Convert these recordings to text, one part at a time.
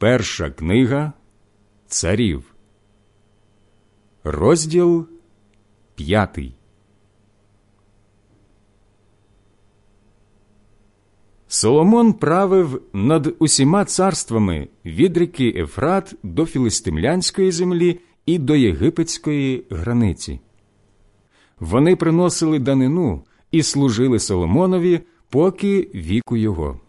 Перша книга Царів, розділ п'ятий. Соломон правив над усіма царствами від ріки Ефрат до Філистимлянської землі і до єгипетської границі. Вони приносили данину і служили Соломонові поки віку його.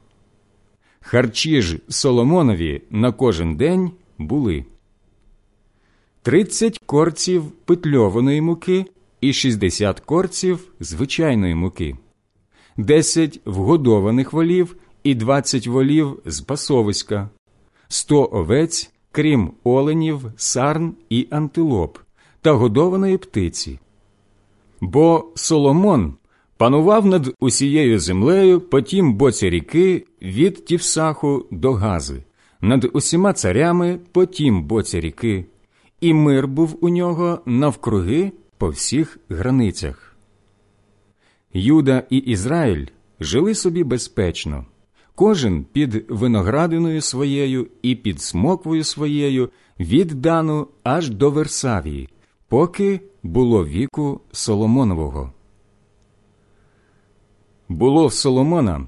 Харчі ж Соломонові на кожен день були. Тридцять корців петльованої муки і шістдесят корців звичайної муки, десять вгодованих волів і двадцять волів з пасовиська, сто овець, крім оленів, сарн і антилоп та годованої птиці. Бо Соломон панував над усією землею по тім боці ріки від Тівсаху до Гази, над усіма царями по тім боці ріки, і мир був у нього навкруги по всіх границях. Юда і Ізраїль жили собі безпечно, кожен під виноградиною своєю і під смоквою своєю від Дану аж до Версавії, поки було віку Соломонового. Було в Соломона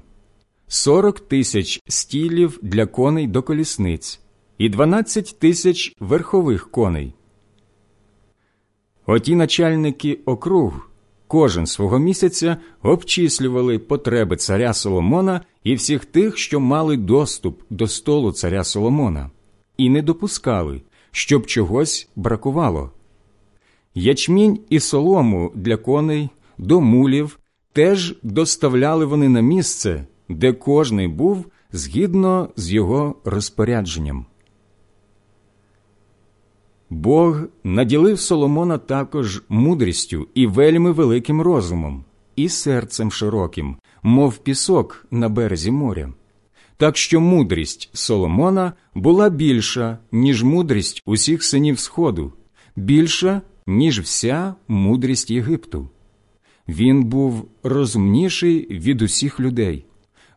сорок тисяч стілів для коней до колісниць і дванадцять тисяч верхових коней. Оті начальники округ кожен свого місяця обчислювали потреби царя Соломона і всіх тих, що мали доступ до столу царя Соломона, і не допускали, щоб чогось бракувало. Ячмінь і солому для коней, до мулів теж доставляли вони на місце, де кожний був згідно з його розпорядженням. Бог наділив Соломона також мудрістю і вельми великим розумом, і серцем широким, мов пісок на березі моря. Так що мудрість Соломона була більша, ніж мудрість усіх синів Сходу, більша, ніж вся мудрість Єгипту. Він був розумніший від усіх людей,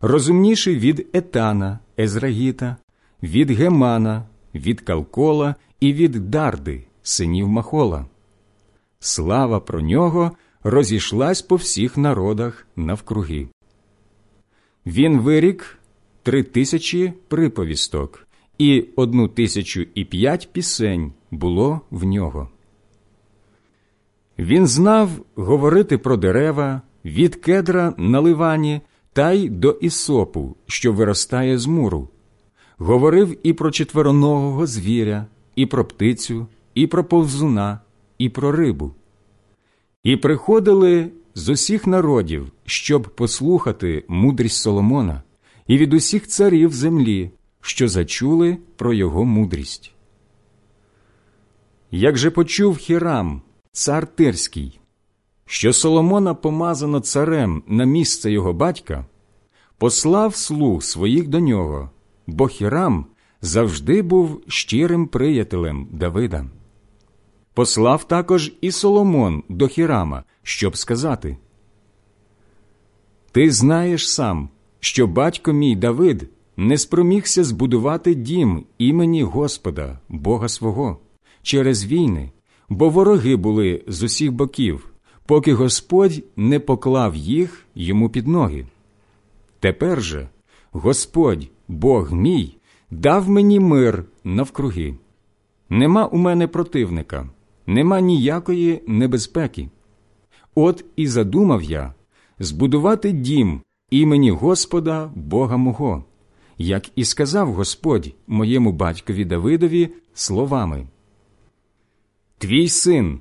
розумніший від Етана, Езрагіта, від Гемана, від Калкола і від Дарди, синів Махола. Слава про нього розійшлась по всіх народах навкруги. Він вирік три тисячі приповісток, і одну тисячу і п'ять пісень було в нього. Він знав говорити про дерева від кедра на ливані та й до ісопу, що виростає з муру. Говорив і про четвероногого звіря, і про птицю, і про повзуна, і про рибу. І приходили з усіх народів, щоб послухати мудрість Соломона, і від усіх царів землі, що зачули про його мудрість. Як же почув Хірам, цар Тирський, що Соломона помазано царем на місце його батька, послав слуг своїх до нього, бо Хірам завжди був щирим приятелем Давида. Послав також і Соломон до Хірама, щоб сказати: Ти знаєш сам, що батько мій Давид не спромігся збудувати дім імені Господа, Бога свого, через війни, бо вороги були з усіх боків, поки Господь не поклав їх йому під ноги. Тепер же Господь, Бог мій, дав мені мир навкруги. Нема у мене противника, нема ніякої небезпеки. От і задумав я збудувати дім імені Господа Бога мого, як і сказав Господь моєму батькові Давидові словами. Твій син,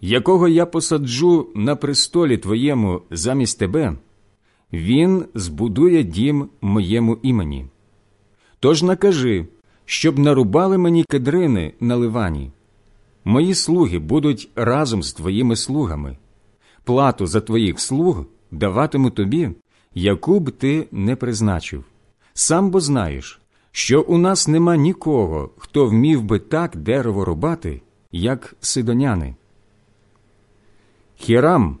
якого я посаджу на престолі твоєму замість тебе, він збудує дім моєму імені. Тож накажи, щоб нарубали мені кедрини на ливані. Мої слуги будуть разом з твоїми слугами. Плату за твоїх слуг даватиму тобі, яку б ти не призначив. Сам бо знаєш, що у нас нема нікого, хто вмів би так дерево рубати, як сидоняни. Хірам,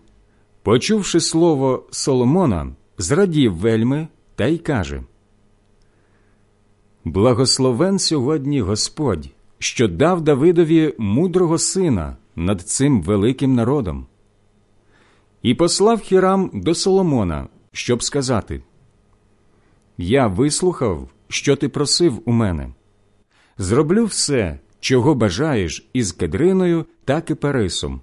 почувши слово Соломона, зрадів вельми та й каже Благословен сьогодні Господь, що дав Давидові мудрого сина над цим великим народом. І послав Хірам до Соломона, щоб сказати: Я вислухав, що ти просив у мене. Зроблю все, чого бажаєш із кедриною та кипарисом.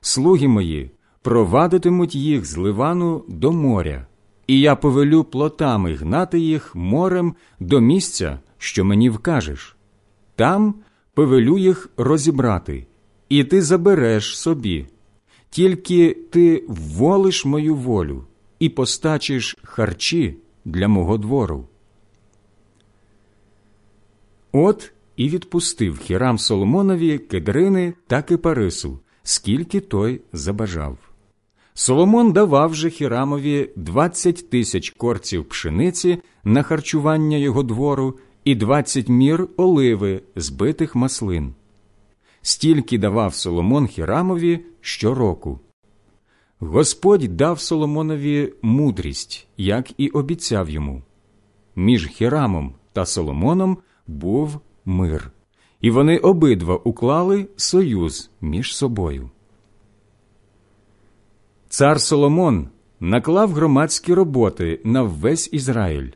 Слуги мої провадитимуть їх з Ливану до моря, і я повелю плотами гнати їх морем до місця, що мені вкажеш. Там повелю їх розібрати, і ти забереш собі. Тільки ти волиш мою волю і постачиш харчі для мого двору. От і відпустив Хірам Соломонові кедрини та кипарису, скільки той забажав. Соломон давав же Хірамові двадцять тисяч корців пшениці на харчування його двору і двадцять мір оливи, збитих маслин. Стільки давав Соломон Хірамові щороку. Господь дав Соломонові мудрість, як і обіцяв йому. Між Хірамом та Соломоном був мир, і вони обидва уклали союз між собою. Цар Соломон наклав громадські роботи на весь Ізраїль.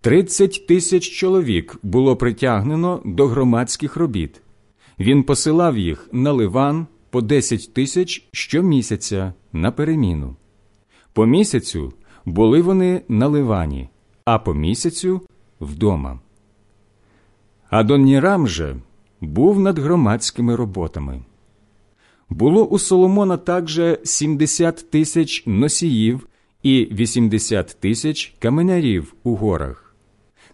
Тридцять тисяч чоловік було притягнено до громадських робіт. Він посилав їх на Ливан по десять тисяч щомісяця на переміну. По місяцю були вони на Ливані, а по місяцю вдома. Адонірам же був над громадськими роботами. Було у Соломона також 70 тисяч носіїв і 80 тисяч каменярів у горах,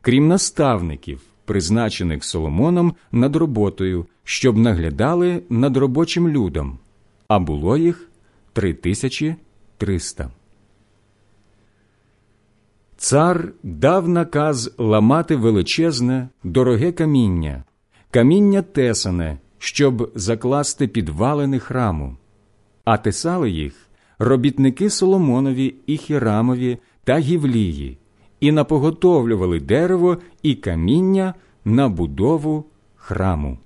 крім наставників, призначених Соломоном над роботою, щоб наглядали над робочим людом, а було їх 3300. Цар дав наказ ламати величезне, дороге каміння, каміння тесане, щоб закласти підвалини храму, а тесали їх робітники Соломонові і Хірамові та Гівлії, і напоготовлювали дерево і каміння на будову храму.